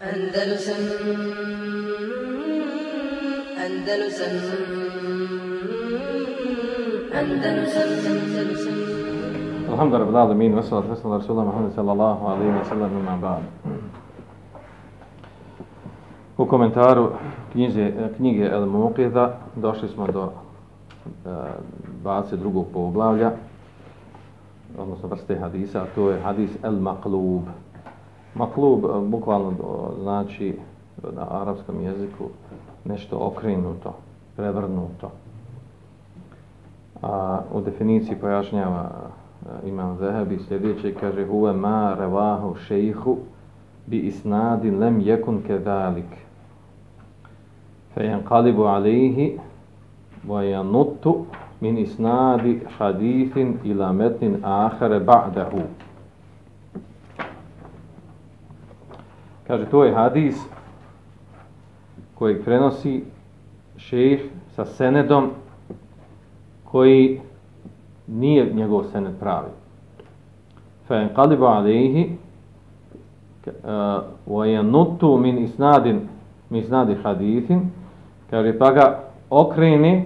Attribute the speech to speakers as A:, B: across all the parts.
A: Andalusam Andalusam Andalusam Andalusam
B: Alhamdulillah, rabbil alamin, wa salatu wassalamu ala rasulillah Muhammad sallallahu alaihi wa وسلم ima ba'd. U komentaru knjige, knjige El Muqidha došli smo do e, 22. poglavlja, odnosno vrste hadisa, a to je hadis El Maqlub. Maklub eh, bukvalno znači na arapskom jeziku nešto okrenuto, prevrnuto. A u definiciji pojašnjava eh, imam Zehebi sljedeće, kaže huve ma revahu šejhu bi isnadin lem jekun kedalik fe yanqalibu alihi wa yanuttu min isnadi hadithin ila metnin ahare ba'dahu kaže to je hadis koji prenosi šejh sa senedom koji nije njegov sened pravi. Fa en qalibu alejhi uh, wa yanutu min isnadin min isnadi hadithin kaže pa ga okreni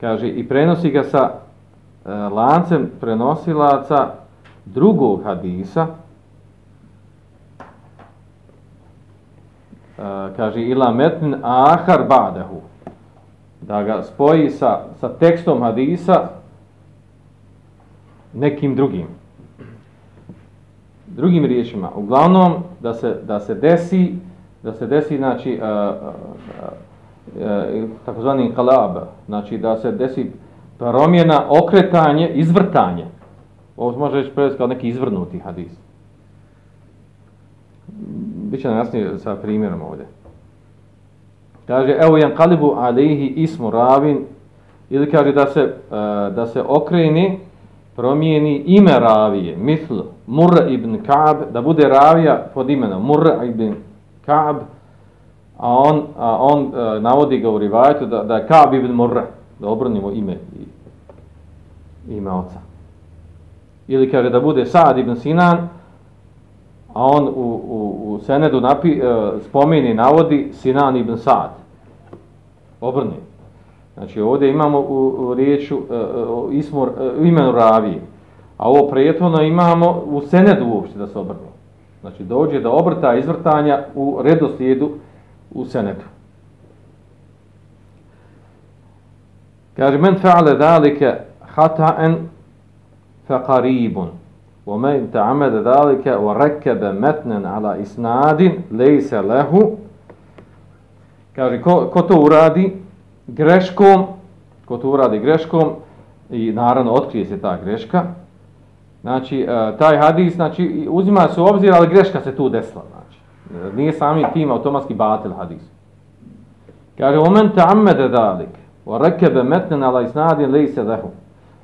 B: kaže i prenosi ga sa uh, lancem prenosilaca drugog hadisa kaže ila metnin ahar ba'dahu da ga spoji sa, sa tekstom hadisa nekim drugim. Drugim riječima, uglavnom da se, da se desi, da se desi, znači, uh, uh, uh, takozvani kalab, znači da se desi promjena, okretanje, izvrtanje. Ovo može reći prevesti kao neki izvrnuti hadis. Biće nam jasnije sa primjerom ovdje. Kaže, evo jan kalibu alejhi ismu ravin, ili kaže da se, e, da se okreni, promijeni ime ravije, misl Mur ibn Ka'b, da bude ravija pod imenom Mur ibn Ka'b, a on, a on a, navodi ga u rivajetu da, da je Ka'b ibn Mur, da obrnimo ime ime oca. Ili kaže da bude Sa'd ibn Sinan, a on u, u, u Senedu napi, e, spomeni, navodi Sinan ibn Sa'ad. Obrni. Znači ovdje imamo u, u riječu e, uh, ismor, uh, imenu Ravije. A ovo prijetvono imamo u Senedu uopšte da se obrni. Znači dođe da obrta izvrtanja u redoslijedu u Senedu. Kaže, men fa'ale dalike hata'en fa qaribun. ومن تعمد ذلك وركب متنا على اسناد ليس له kaže ko, ko to uradi greškom ko to uradi greškom i naravno otkrije se ta greška znači taj hadis znači uzima se u obzir ali greška se tu desila znači nije sami tim automatski batil hadis kaže omen ta'ammada zalik wa rakaba matnan ala isnadin laysa lahu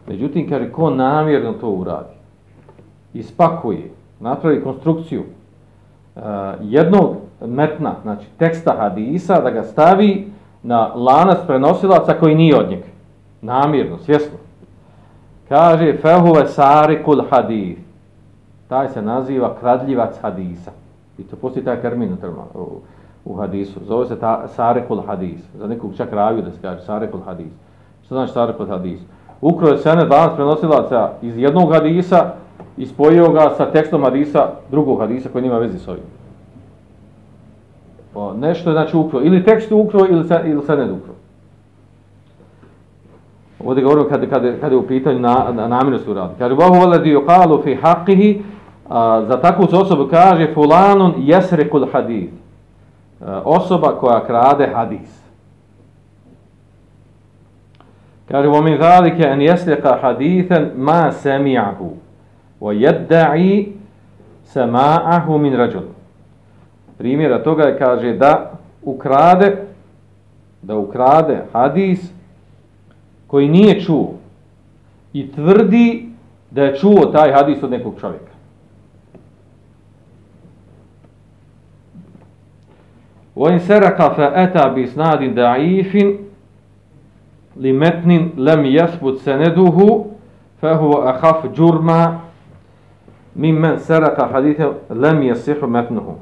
B: međutim kaže ko namjerno to uradi ispakuje, napravi konstrukciju uh, jednog metna, znači teksta hadisa, da ga stavi na lanac prenosilaca koji nije od njega. Namirno, svjesno. Kaže, fehuve sarikul hadis. Taj se naziva kradljivac hadisa. I to postoji taj termin u, u hadisu. Zove se ta, sarikul hadis. Za nekog čak raviju da se kaže sarikul hadis. Što znači sarikul hadis? Ukroje se danas prenosilaca iz jednog hadisa, i spojio ga sa tekstom hadisa, drugog hadisa koji nima veze s ovim. O, nešto je znači ukro. Ili tekst ukro ili, se, ili se ne ukro. Ovdje govorimo kada, kada, kada je u pitanju na, na namjernost u radu. Kaže, Bohu veledi yuqalu fi haqihi, a, za takvu osobu kaže, fulanun jesrekul hadith. A, osoba koja krade hadis. Kaže, vomin zalike en jesreka hadithen ma sami'ahu وَيَدَّعِي سَمَاءَهُ مِنْ رَجُلُ Primjera toga je kaže da ukrade da ukrade hadis koji nije čuo i tvrdi da je čuo taj hadis od nekog čovjeka. وإن سرق فأتى بإسناد ضعيف لمتن لم يثبت سنده فهو أخف جُرْمًا min men saraka hadithe lem jesihu metnuhu.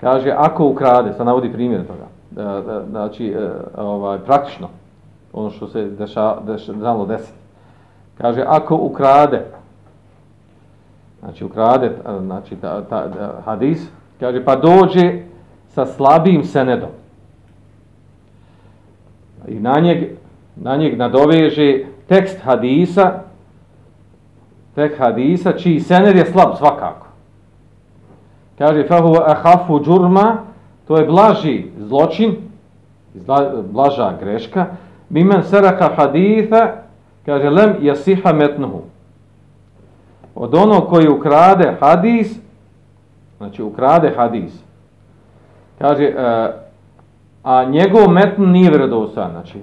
B: Kaže, ako ukrade, sad navodi primjer toga, da, da, znači, e, ovaj, praktično, ono što se deša, deša, znalo desiti. Kaže, ako ukrade, znači ukrade, e, znači, ta, ta, ta, hadis, kaže, pa dođe sa slabim senedom. I na njeg, na njeg nadoveže tekst hadisa, tek hadisa, čiji sened je slab svakako. Kaže, fahu ahafu džurma, to je blaži zločin, blaža greška, mimen seraka haditha, kaže, lem jasiha metnuhu. Od onog koji ukrade hadis, znači ukrade hadis, kaže, e, a njegov metn nije vjerodostojan, znači,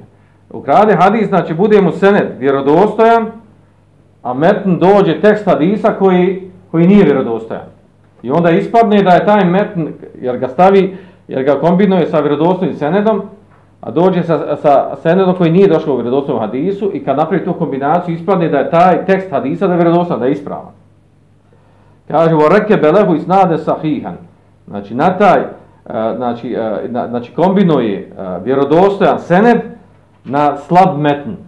B: ukrade hadis, znači, bude mu sened vjerodostojan, a metn dođe tekst hadisa koji, koji nije vjerodostojan. I onda ispadne da je taj metn, jer ga stavi, jer ga kombinuje sa vjerodostojnim senedom, a dođe sa, sa senedom koji nije došao u vjerodostojnom hadisu i kad napravi tu kombinaciju ispadne da je taj tekst hadisa da je vjerodostojan, da je ispravan. Kaže, o reke belehu i snade sahihan. Znači, na taj, e, znači, e, znači kombinuje e, vjerodostojan sened na slab metn.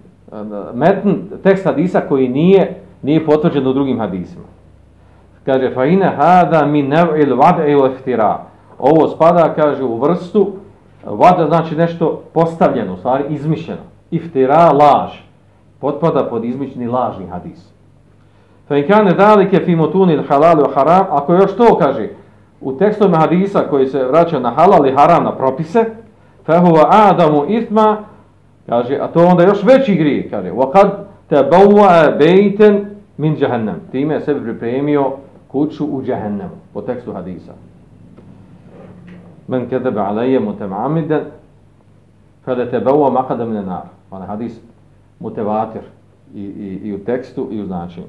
B: Metn, tekst hadisa koji nije, nije potvrđen u drugim hadisima. Kaže, fa ine hada min nev'il wad'i u iftira. Ovo spada, kaže, u vrstu, eh, vada znači nešto postavljeno, stvari izmišljeno. Iftira, laž. Potpada pod izmišljeni lažni hadis. Fa in kane dalike fi mutunil halal i haram, ako još to kaže, u tekstovima hadisa koji se vraća na halal i haram na propise, fa huwa adamu isma, kaže, a to onda još veći grije, kaže, وَقَدْ تَبَوَّا بَيْتًا min jahannam. Time je sebi pripremio kuću u džehennemu, po tekstu hadisa. Men kedebe alaije mutemamiden, kada tebevo makada mine nar. Ona hadis mutevatir i, i, i u tekstu i u značenju.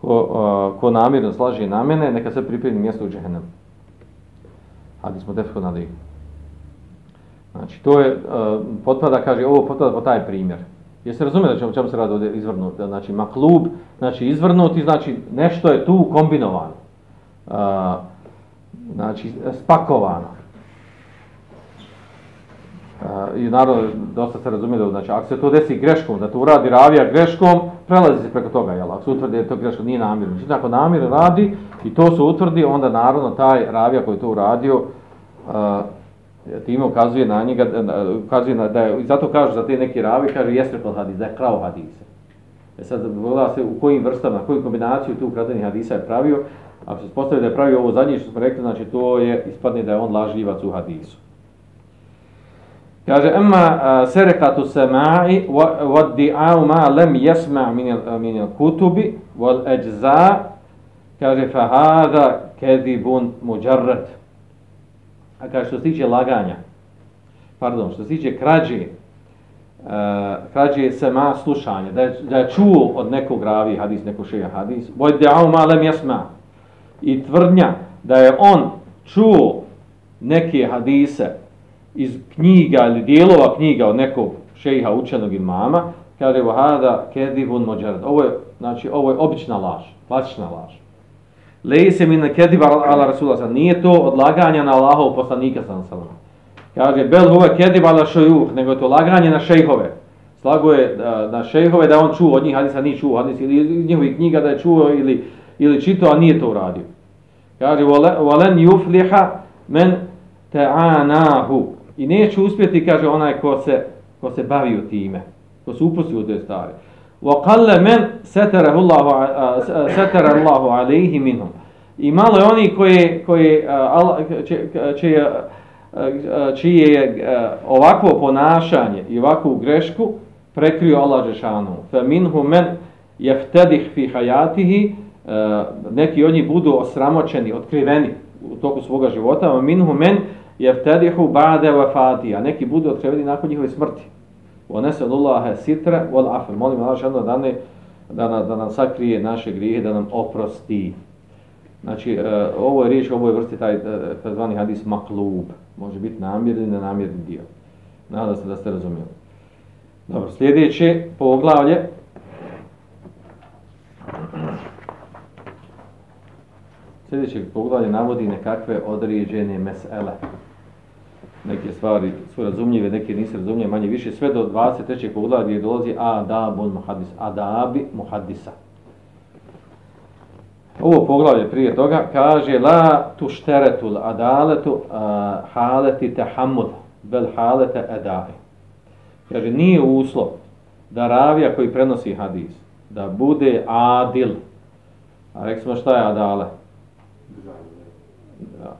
B: Ko, uh, ko namirno slaži na mene, neka se pripremi mjesto u džehennemu. Hadis mutefko na liku. Znači, to je, uh, potpada, kaže, ovo potpada po taj primjer. Jeste razumijeli čemu, čemu se radi ovdje izvrnut? Znači, maklub, znači izvrnuti, znači nešto je tu kombinovano. Uh, znači, spakovano. Uh, I naravno, dosta se razumije znači, ako se to desi greškom, da to uradi ravija greškom, prelazi se preko toga, jel? Ako se utvrdi da je to greško, nije namirno. Znači, ako namirno radi i to se utvrdi, onda naravno taj ravija koji to uradio, uh, time ukazuje na njega, ukazuje na, da je, zato kažu za te neki ravi, kaže jesrepal hadis, da je krao hadise. E sad, vola se u kojim vrstama, koju kombinaciju tu ukradenih hadisa je pravio, ako se postavi da je pravio ovo zadnje što smo rekli, znači to je, ispadne da je on lažljivac u hadisu. Kaže, emma serekatu sema'i wa di'au ma lem jesma min il kutubi wal eđza, kaže, fa hada kedibun muđarrat. A kaže što se tiče laganja, pardon, što se tiče krađe, uh, krađe se ma slušanje, da je, da je čuo od nekog ravi hadis, nekog šeja hadis, boj ma lem jesma, i tvrdnja da je on čuo neke hadise iz knjiga ili dijelova knjiga od nekog šeha učenog imama, kaže vahada kedivun mođarad. Ovo je, znači, ovo je obična laž, klasična laž. Lejse mi kediba ala Rasula sallam. Nije to odlaganje na Allahov poslanika sallam. Kaže, bel huve kediba ala šajuh, nego je to laganje na šejhove. Slago je e, na šejhove da on čuo od njih hadisa, nije čuo hadisa, ili iz njihovih knjiga da je čuo ili, ili čito, a nije to uradio. Kaže, valen jufliha men ta'anahu. I neće uspjeti, kaže onaj ko se, ko se bavi u time, ko se upusti u te stvari. وقل من ستره الله ستر الله عليه منهم i malo je oni koji koji čije čije je ovakvo ponašanje i ovakvu grešku prekrio Allah džeshanu fa minhum man yaftadih fi hayatihi neki od njih budu osramoćeni otkriveni u toku svoga života a minhum man yaftadihu ba'da wafati neki budu otkriveni nakon njihove smrti Wa ونسأل sitra wal والعفو. Molim Allah da da da nam sakrije naše grijehe da nam oprosti. Znači uh, ovo je riječ ovo je vrsti taj e, takozvani hadis maklub. Može biti namjerni ili nenamjerni dio. Nadam se da ste razumjeli. Dobro sljedeće poglavlje. Sljedeće poglavlje navodi nekakve određene mesele. Neke stvari su razumljive, neke nisu razumljive, manje više, sve do 23. poglavlja gdje dolazi adabun muhaddis, adabi muhaddisa. Ovo poglavlje prije toga kaže la tušteretul adaletu uh, haleti tahammud bel halete edahi. Kaže, nije uslov da ravija koji prenosi hadis, da bude adil. A rekli smo šta je adale?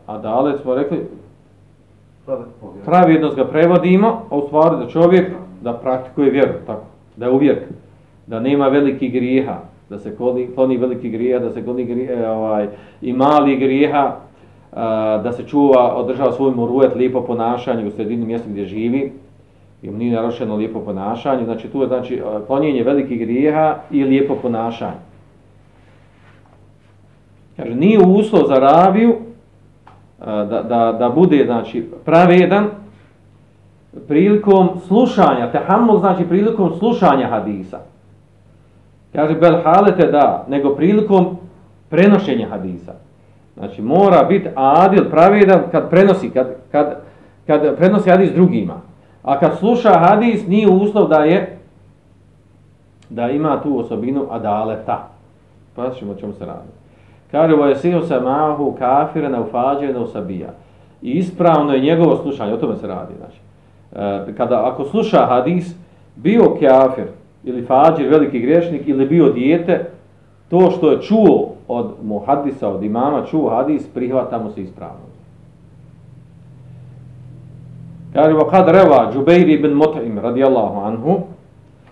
B: Adale smo rekli, Pravednost ga prevodimo, a u stvari da čovjek da praktikuje vjeru, tako, da je uvijek, da nema veliki grijeha, da se kloni, kloni veliki grijeha, da se kloni grije, e, ovaj, i mali grijeha, e, da se čuva, održava svoj moruet, lijepo ponašanje u sredini mjesta gdje živi, i mu nije narošeno lijepo ponašanje, znači tu je znači, e, klonjenje velikih grijeha i lijepo ponašanje. Kaže, nije uslov za raviju da, da, da bude znači, pravedan prilikom slušanja, tehamul znači prilikom slušanja hadisa. Kaže, bel halete da, nego prilikom prenošenja hadisa. Znači, mora biti adil, pravedan kad prenosi, kad, kad, kad prenosi hadis drugima. A kad sluša hadis, nije uslov da je da ima tu osobinu adaleta. Pa ćemo čemu se raditi. Kaže, vo je se mahu kafira na ufađe na usabija. I ispravno je njegovo slušanje, o tome se radi. Znači. E, kada, ako sluša hadis, bio kafir ili fađir, veliki grešnik, ili bio dijete, to što je čuo od muhadisa, od imama, čuo hadis, prihvata mu se ispravno. Kaže, wa kad reva Džubeir ibn Mut'im, radijallahu anhu,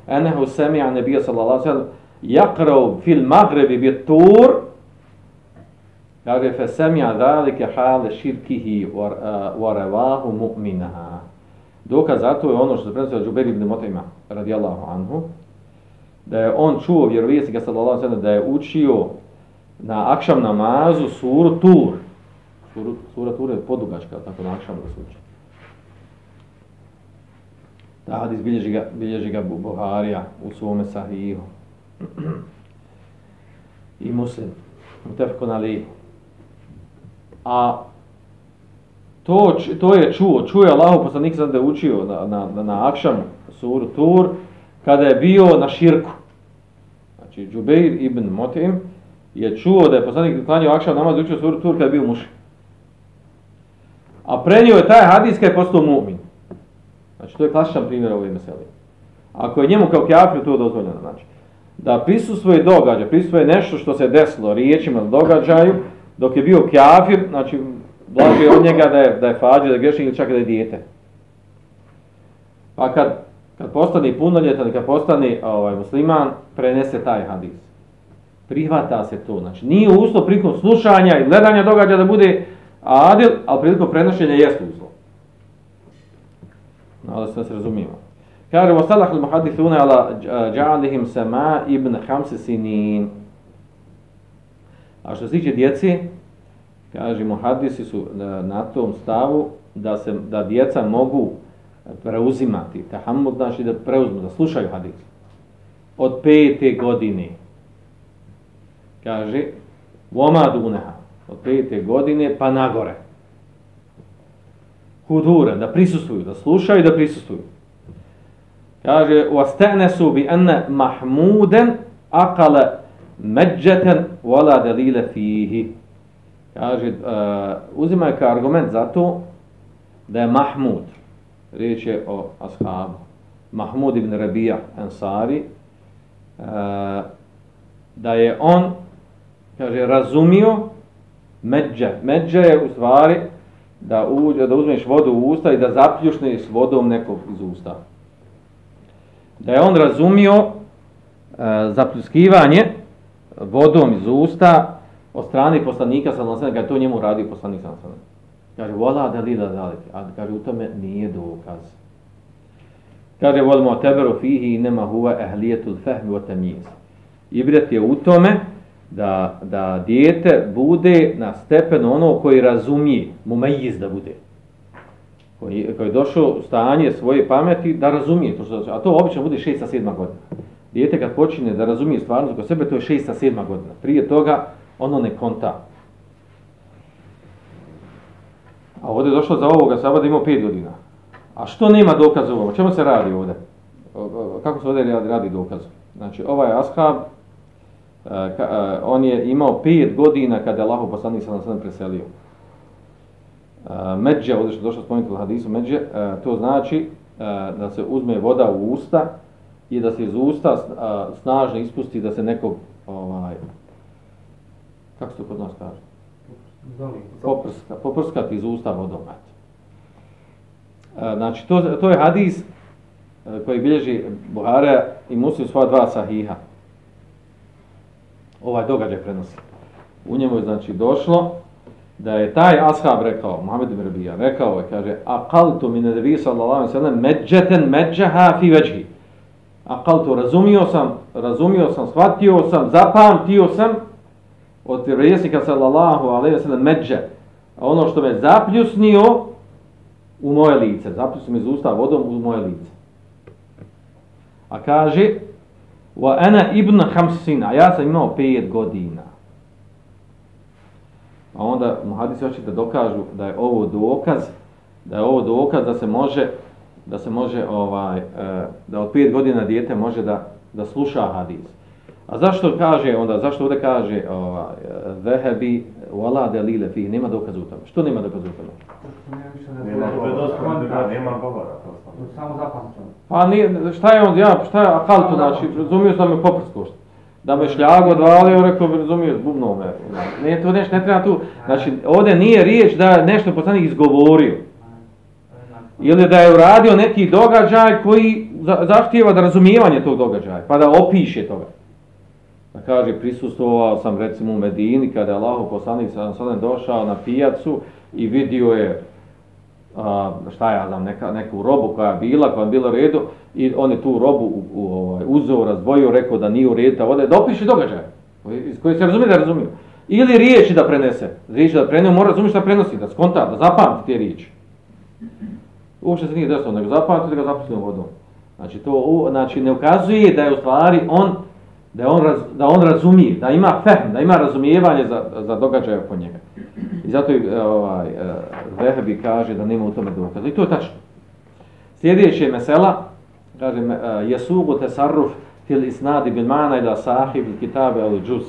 B: enehu semi'a nebija sallallahu sallam, jakrav fil magrebi bi tur, kaže, fe semja dhalike hale širkihi varevahu mu'minaha. Dokaz za to je ono što se prenosio Džubeir ibn Motajma, radijallahu anhu, da je on čuo vjerovijesnika sallallahu sallam, da je učio na akšam namazu suru tur. Suru, sura tur je podugačka, tako na akšam da se uči. Da hadis bilježi ga, bilježi ga Buharija u svome sahihu. I muslim. Mutefkun ali. A to, to je čuo, čuo je Allah poslanik sam da je učio na, na, na, na Akšam suru Tur, kada je bio na širku. Znači, Džubeir ibn Motim je čuo da je poslanik klanio Akšam namaz učio suru Tur kada je bio mušik. A prenio je taj hadis kada je postao mu'min. Znači, to je klasičan primjer ovoj meseli. Ako je njemu kao kjafir to dozvoljeno, znači, da prisustvoje događaj, prisustvoje nešto što se desilo riječima događaju, dok je bio kafir, znači, blaže od njega da je, da je fađe, da je grešnik ili čak da je dijete. Pa kad, kad postane punoljetan, kad postane ovaj, musliman, prenese taj hadis. Prihvata se to. Znači, nije uslov prilikom slušanja i gledanja događaja da bude adil, ali prilikom prenošenja jeste uslov. No, da sve se razumijemo. Kaže, wa الْمُحَدِثُونَ عَلَى جَعَلِهِمْ ala ja'alihim sama ibn hamsi sinin. A što se tiče djeci, kaže, muhadisi su na tom stavu da se da djeca mogu preuzimati, tahammud znači da preuzmu, da slušaju hadis. Od pete godine. Kaže, voma duneha. Od pete godine pa nagore hudura, da prisustuju, da slušaju da prisustuju. Kaže, وَاسْتَعْنَسُوا بِأَنَّ مَحْمُودًا أَقَلَ međeten vola delile fihi. Kaže, e, uh, uzima je kao argument za to da je Mahmud, riječ je o ashabu, Mahmud ibn Rabija Ansari, uh, da je on, kaže, razumio međe. Međe je u stvari da, uđe, da uzmeš vodu u usta i da zapljušne s vodom nekog iz usta. Da je on razumio uh, zapljuskivanje, vodom iz usta od strane poslanika sa nasadom, kada to njemu radi poslanik sa nasadom. Kaže, vola da li da dalek, a kaže, u tome nije dokaz. Kaže, volimo teberu fihi i nema huva ehlijetul fehmi o temiz. Ibret je u tome, da, da dijete bude na stepenu ono koji razumije, mumejiz da bude. Koji, koji je došao u stanje svoje pameti da razumije. To što, znači. a to obično bude 6 7 godina. Dijete kad počine da razumije stvarnost kod sebe, to je 6 7 godina. Prije toga ono ne konta. A ovdje je došlo za ovoga sabada imao 5 godina. A što nema dokaza ovo? O čemu se radi ovdje? Kako se ovdje radi, dokaz? Znači, ovaj ashab, e, e, on je imao 5 godina kada je Allah poslanik sa nam preselio. E, Međe, ovdje što je došlo spomenuti u hadisu Međe, to znači da se uzme voda u usta i da se iz usta a, snažno ispusti da se nekog, ovaj, kako se to kod nas kaže? Poprska, poprskati iz usta vodom. A, e, Znači, to, to je hadis e, koji bilježi Buhara i Muslim svoja dva sahiha. Ovaj događaj prenosi. U njemu je znači došlo da je taj ashab rekao, Muhammed ibn Rabija, rekao je, kaže, aqaltu min nebi sallallahu alaihi sallam medžeten medžaha fi a kao to razumio sam, razumio sam, shvatio sam, zapamtio sam od vjerovjesnika sallallahu alaihi sallam međe. A ono što me zapljusnio u moje lice, zapljusnio me iz usta vodom u moje lice. A kaže, wa ana ibn hamsina, a ja sam imao pet godina. A onda muhadisi hoće da dokažu da je ovo dokaz, da je ovo dokaz da se može da se može ovaj e, da od pet godina dijete može da da sluša hadis. A zašto kaže onda zašto ovdje kaže ovaj zehebi wala dalile fi nema dokaza u tome. Što nema dokaza u tome?
C: Nema govora, nema govora. to sam.
D: Samo zapamćeno.
B: Pa nije, šta je on, ja, šta je akalto, znači, razumio sam me poprsko što. Da me šljago odvalio, rekao bi, razumio, zbubno me. Ne, to nešto, ne treba tu, znači, ovdje nije riječ da nešto poslanik izgovorio. Ili da je uradio neki događaj koji zahtijeva da razumijevanje tog događaja, pa da opiše toga. Da kaže, prisustvovao sam recimo u Medini kada je Allaho poslanik sam sam došao na pijacu i vidio je a, šta ja znam, neka, neku robu koja je bila, koja je bila u redu i on je tu robu u, u, ovaj, uzeo, razdvojio, rekao da nije u redu, ovdje da opiše događaj iz koje se razumije da razumije. Ili riječi da prenese. Riječi da prenese, mora razumjeti šta prenosi, da skonta, da zapamti te riječi Uopšte se nije desilo, nego zapamti da ga zapusti u vodom. Znači, to u, znači, ne ukazuje da je u stvari on, da, je on, raz, da on razumije, da ima fehm, da ima razumijevanje za, za događaje oko njega. I zato i ovaj, e, Vehebi kaže da nema u tome dokaza. I to je tačno. Sljedeće je mesela, kaže, me, e, jesugu tesarruf fil isnadi bil mana ila sahib il kitabe al džuz.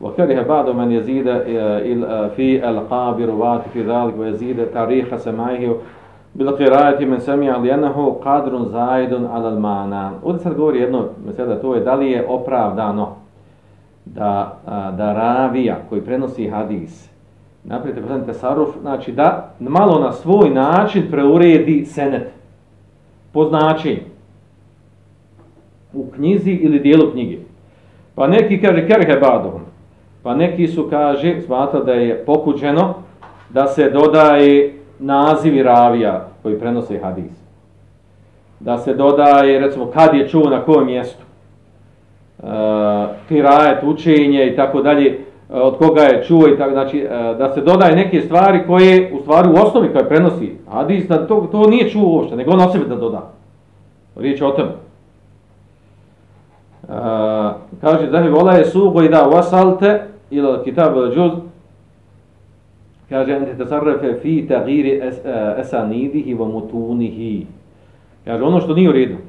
B: وكره بعض من يزيد ال- في القاب روات في ذلك ويزيد تاريخ سماعه bil qiraati men sami'a li annahu qadrun zaidun 'ala al-mana. Ovde sad govori jedno, sada to je da li je opravdano da da ravija koji prenosi hadis Naprijed je tasaruf, tesaruf, znači da malo na svoj način preuredi senet po značenju u knjizi ili dijelu knjige. Pa neki kaže kerhe badom, pa neki su kaže, smatra da je pokuđeno da se dodaje nazivi ravija koji prenose hadis. Da se dodaje recimo kad je čuo na kojem mjestu. Uh, kirajet, učenje i tako dalje, e, od koga je čuo i tako, znači e, da se dodaje neke stvari koje u stvari u osnovi koje prenosi hadis, da to, to nije čuo uopšte, nego on o sebi da doda. Riječ je o tome. Uh, kaže da je vola je sugo i da vasalte ila kitab džuz juz kaže ente tasarrafe fi tagiri es, e, esanidihi wa mutunihi. Kaže ono što nije u redu. E,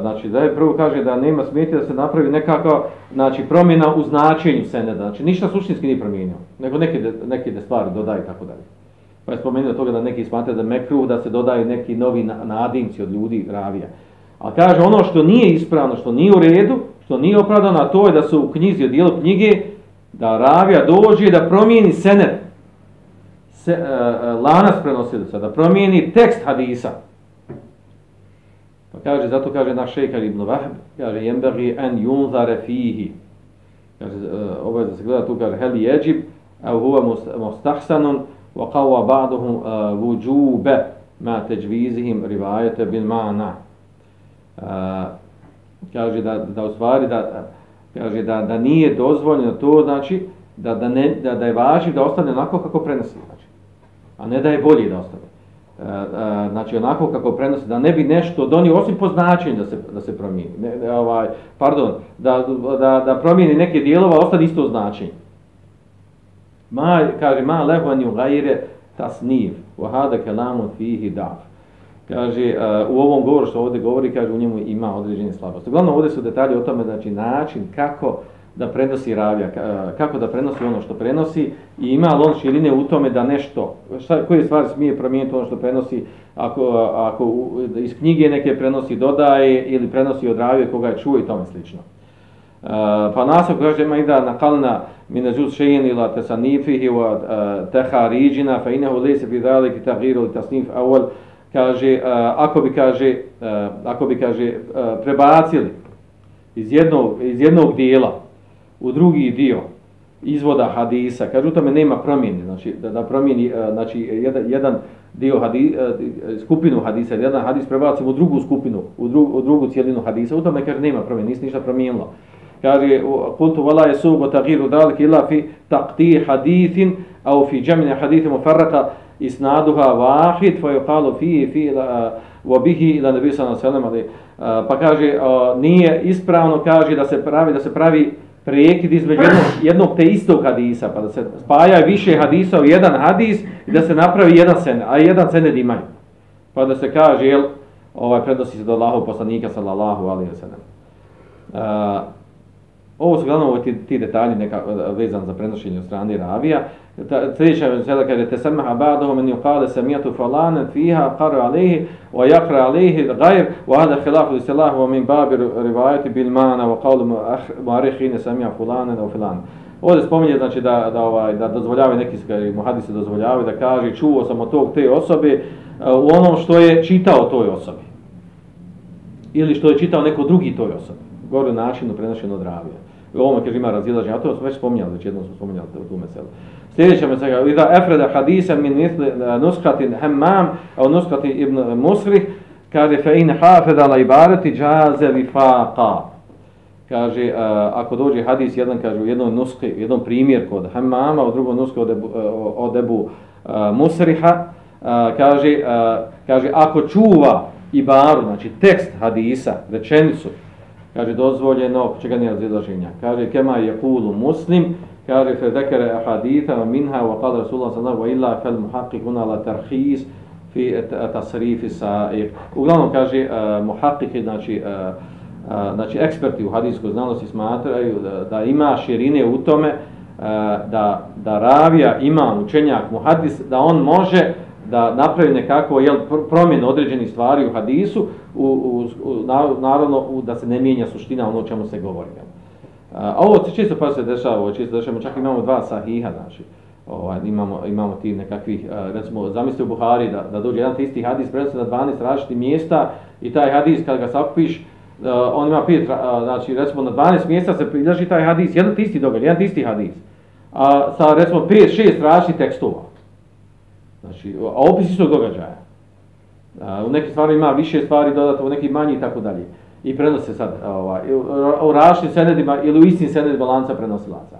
B: znači da je prvo kaže da nema smetje da se napravi nekakva znači promjena u značenju seneda. Znači ništa suštinski nije promijenio nego neke neke de stvari dodaje tako dalje. Pa je spomenuo toga da neki smatraju da mekruh da se dodaju neki novi nadimci od ljudi ravija. A kaže ono što nije ispravno, što nije u redu, što nije opravdano, a to je da se u knjizi, u dijelu knjige, da ravija dođe da promijeni senet, se, e, e, uh, lanas prenosilaca, da promijeni tekst hadisa. Pa kaže, zato kaže naš šejkar ibn Vahb, kaže, jembegi en junzare fihi. Kaže, e, uh, ovo je da se gleda tu, kaže, heli jeđib, a huva mustahsanun, wa qawwa ba'duhum uh, vujube ma teđvizihim rivajete bil ma'na. Uh, kaže da, da u stvari da, kaže da, da nije dozvoljeno to znači da, da, ne, da, da je važiv da ostane onako kako prenosi znači a ne da je bolje da ostane e, e, znači onako kako prenosi da ne bi nešto donio osim po značenju da se, da se promijeni ne, ne, ovaj, pardon da, da, da promijeni neke dijelova ostane isto značenje ma, kaže ma lehvan ju gajire tasniv wa hada kalamun fihi da'f. Kaže, uh, u ovom govoru što ovdje govori, kaže, u njemu ima određene slabosti. Uglavnom, ovdje su detalji o tome, znači, način kako da prenosi ravija, kako da prenosi ono što prenosi i ima li on širine u tome da nešto, šta, koje stvari smije promijeniti ono što prenosi, ako, ako iz knjige neke prenosi dodaje ili prenosi od ravije koga je čuo i tome slično. Uh, pa nasav kaže ima ida na kalina min juz shay'in ila tasanifihi wa uh, taharijina fa inahu laysa fi zalika taghyir li tasnif awal kaže uh, ako bi kaže uh, ako bi kaže prebacili iz jednog iz jednog dijela u drugi dio izvoda hadisa, kaže u tome nema promjene, znači da, da promijeni e, znači, jedan, jedan dio hadisa, e, e, skupinu hadisa, jedan hadis prebacimo u drugu skupinu, u, dru, u drugu cijelinu hadisa, u tome kaže nema promjene, nisi ništa promijenilo. Kaže, kultu vala je sugo tagiru dalik ila fi taqti hadithin, au fi džemine hadithin mufarraka isnaduha vahid, fa yuqalu fi fi wa bihi ila nabi sallallahu alejhi ve sellem pa kaže nije ispravno kaže da se pravi da se pravi prekid između jednog, jednog te istog hadisa, pa da se spaja više hadisa u jedan hadis i da se napravi jedan sen, a jedan sened imaju. Pa da se kaže, jel, ovaj, prednosi se do Allahov poslanika, sallallahu alaihi wa sallam. Uh, ovo su glavno ti, ti detalji neka, vezan za prenošenje od strane ravija. Ta, je sada kaže, te samaha ba'dahu men yuqala samijatu falanen fiha qara alayhi wa yaqra alayhi ghayr wa hada khilaf li wa min bab riwayat bil mana wa qawl muarihine sami'a fulan aw fulan. Ovdje spominje znači da, da, ovaj, da dozvoljavaju neki muhadisi dozvoljavaju da kaže čuo sam od tog te osobe u onom što je čitao toj osobi. Ili što je čitao neko drugi toj osobi. Gore načinu prenošeno od ravija. U ovom kaže ima razilaženje, a to smo već spominjali, već jednom smo spominjali tu meselu. Sljedeća mesela, ida efreda hadisa min misli eh, nuskratin hemmam, a nuskratin ibn Musrih, kaže fe in hafeda la ibarati džaze li faqa. Kaže, uh, ako dođe hadis, jedan kaže u jednom nuski, jednom primjer kod hemmama, u drugom nuski od Ebu, uh, od Ebu uh, Musriha, uh, kaže, uh, kaže, ako čuva ibaru, znači tekst hadisa, rečenicu, kaže dozvoljeno, čega nije razilaženja. Kaže kema je kulu muslim, kaže fe zekere ahaditha minha wa qala Rasulullah sallallahu wa illa fel muhaqqikuna la tarhis fi tasrifi sa'ir. Uglavnom kaže eh, uh, muhaqqik, znači, uh, uh, znači eksperti u hadijskoj znanosti smatraju da, da ima širine u tome uh, da, da ravija ima učenjak muhadis, da on može da napravi nekako jel, promjenu određenih stvari u hadisu, u, u, u, naravno u, da se ne mijenja suština ono o čemu se govori. Jel. A ovo se čisto pa se dešava, ovo čisto dešava, čak imamo dva sahiha, znači, ovaj, imamo, imamo ti nekakvih, recimo, zamisli u Buhari da, da dođe jedan isti hadis, prenosi na 12 različitih mjesta i taj hadis kad ga sakupiš, on ima pet, znači, recimo na 12 mjesta se prilaži taj hadis, jedan isti događaj, jedan isti hadis, a sa, recimo, 5-6 različitih tekstova. Znači, a opis istog događaja. A, u nekim stvari ima više stvari dodato, u neki manji i tako dalje. I prenose sad ovaj, u različitim senedima ili u istim senedima lanca prenosilaca.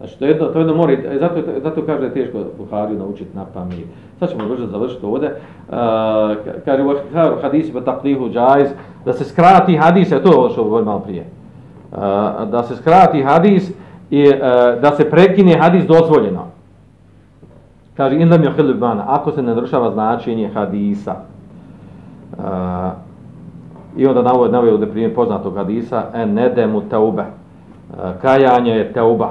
B: Znači, to jedno, to jedno mora, e, zato, zato kaže da je teško Buhariju naučiti na pamet. Sad ćemo brzo završiti ovdje. Uh, kaže u hadisi pa taklihu džajz, da se skrati hadis, to je ovo što govorim malo prije. Uh, da se skrati hadis i uh, da se prekine hadis dozvoljeno. Kaže, in lam yuhillu bana, ako se ne narušava značenje hadisa. Uh, I onda navod, navod ovdje primjer poznatog hadisa, en nedemu teube. Uh, kajanje je teuba.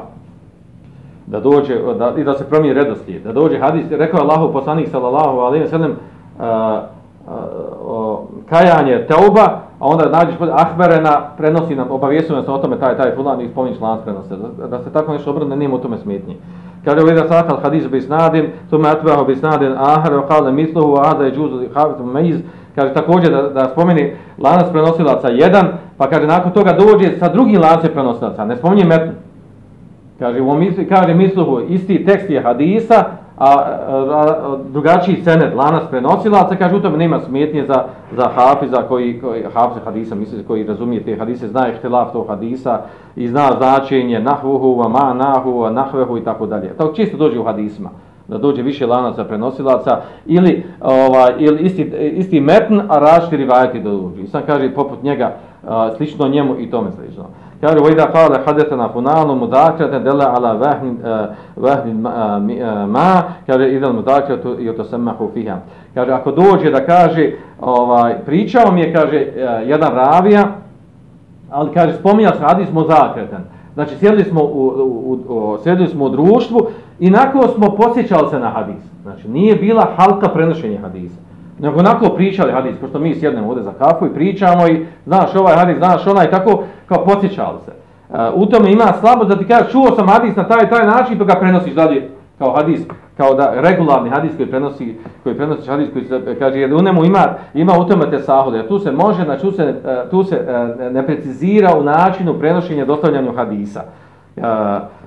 B: Da dođe, da, i da se promijeni redosti. Da dođe hadis, rekao je Allahu poslanik sallallahu alaihi wa sallam, uh, uh, kajanje je teuba, a onda nađeš pod ahberena, prenosi nam, obavijesu nas o tome taj, taj fulan i spominješ lans prenose. Da, da se tako nešto obrne, nema u tome smetnje ovdje sakal hadis bi snadin, to me atbaho bi snadin ahar, wa kale misluhu, a da je džuzu havitu meiz. Kaže također da, da spomeni lanac prenosilaca jedan, pa kaže nakon toga dođe sa drugim lancem prenosilaca, ne spominje metnu. Kaže, on misli, kaže misluhu, isti tekst je hadisa, a, a, a drugačiji sened, lanas prenosilaca, kaže u tome nema smetnje za, za hafiza koji, koji hafiza hadisa, misli koji razumije te hadise, zna je htilaf tog hadisa i zna značenje nahvuhu, ma nahu, nahvehu i tako dalje. To čisto dođe u hadisma da dođe više lanaca prenosilaca ili ovaj ili isti isti metn a različiti rivajati da dođu. I sam kaže poput njega a, slično njemu i tome slično. Kaže, vajda kale hadetena funalu mudakrate dela ala vehmin, uh, eh, vehmin uh, eh, eh, ma, kaže, idel mudakratu i otosemahu fiha. Kaže, ako dođe da kaže, ovaj, pričao mi je, kaže, uh, jedan ravija, ali kaže, spominja se hadis mudakraten. Znači, sjedili smo u, u, u, sjedili smo u društvu i nakon smo posjećali se na hadis. Znači, nije bila halka prenošenja hadisa. Nego onako pričali hadis, pošto mi sjednemo ovdje za kafu i pričamo i znaš ovaj hadis, znaš onaj, tako kao posjećali se. Uh, u tome ima slabost da ti kažeš, čuo sam hadis na taj taj način, pa ga prenosiš dalje kao hadis, kao da regularni hadis koji prenosi, koji prenosi hadis koji se e, kaže jer u njemu ima ima u tome te sahode. Tu se može, znači tu se e, tu se ne precizira u načinu prenošenja dostavljanja hadisa. Uh,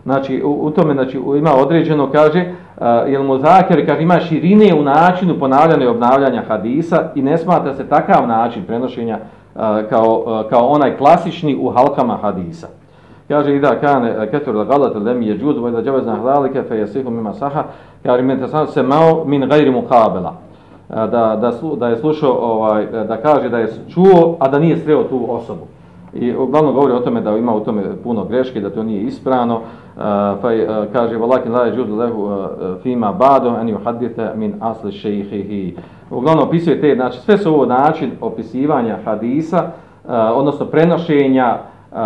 B: znači u, u tome znači ima određeno kaže uh, jel muzakir kaže ima širine u načinu ponavljanja i obnavljanja hadisa i ne smatra se takav način prenošenja uh, kao, uh, kao onaj klasični u halkama hadisa. Kaže ida kane e, ketur da galat lem je džud vojda džavezna hlalike fe jesihu mima saha. Kaže mi se mao min gajri mukabela da, da, da je slušao ovaj, da kaže da je čuo a da nije sreo tu osobu i uglavnom govori o tome da ima u tome puno greške da to nije ispravno. E, pa uh, kaže walakin la yajuzu lahu e, fima ba'du an yuhadditha min asli shaykhihi uglavnom opisuje te znači sve su ovo način opisivanja hadisa uh, odnosno prenošenja uh,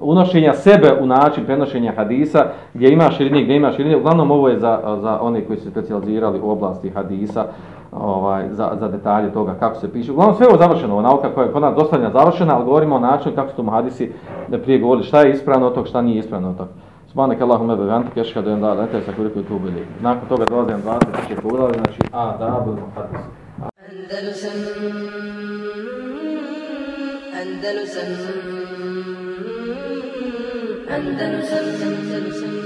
B: unošenja sebe u način prenošenja hadisa gdje ima širine, gdje ima širine. Uglavnom ovo je za, za one koji su specializirali u oblasti hadisa ovaj, za, za detalje toga kako se piše. Uglavnom sve je ovo završeno, nauka koja je kod nas dostavljena završena, ali govorimo o načinu kako su tu hadisi prije govorili šta je ispravno od toga, šta nije ispravno od toga. Subhanak Allahumma wa bihamdika ashhadu an la ilaha illa anta astaghfiruka wa atubu. Nakon toga dolazi nam 20 poglavlja, znači adab al-muhaddis.
A: Andalusam Andalusam Andalusam Andalusam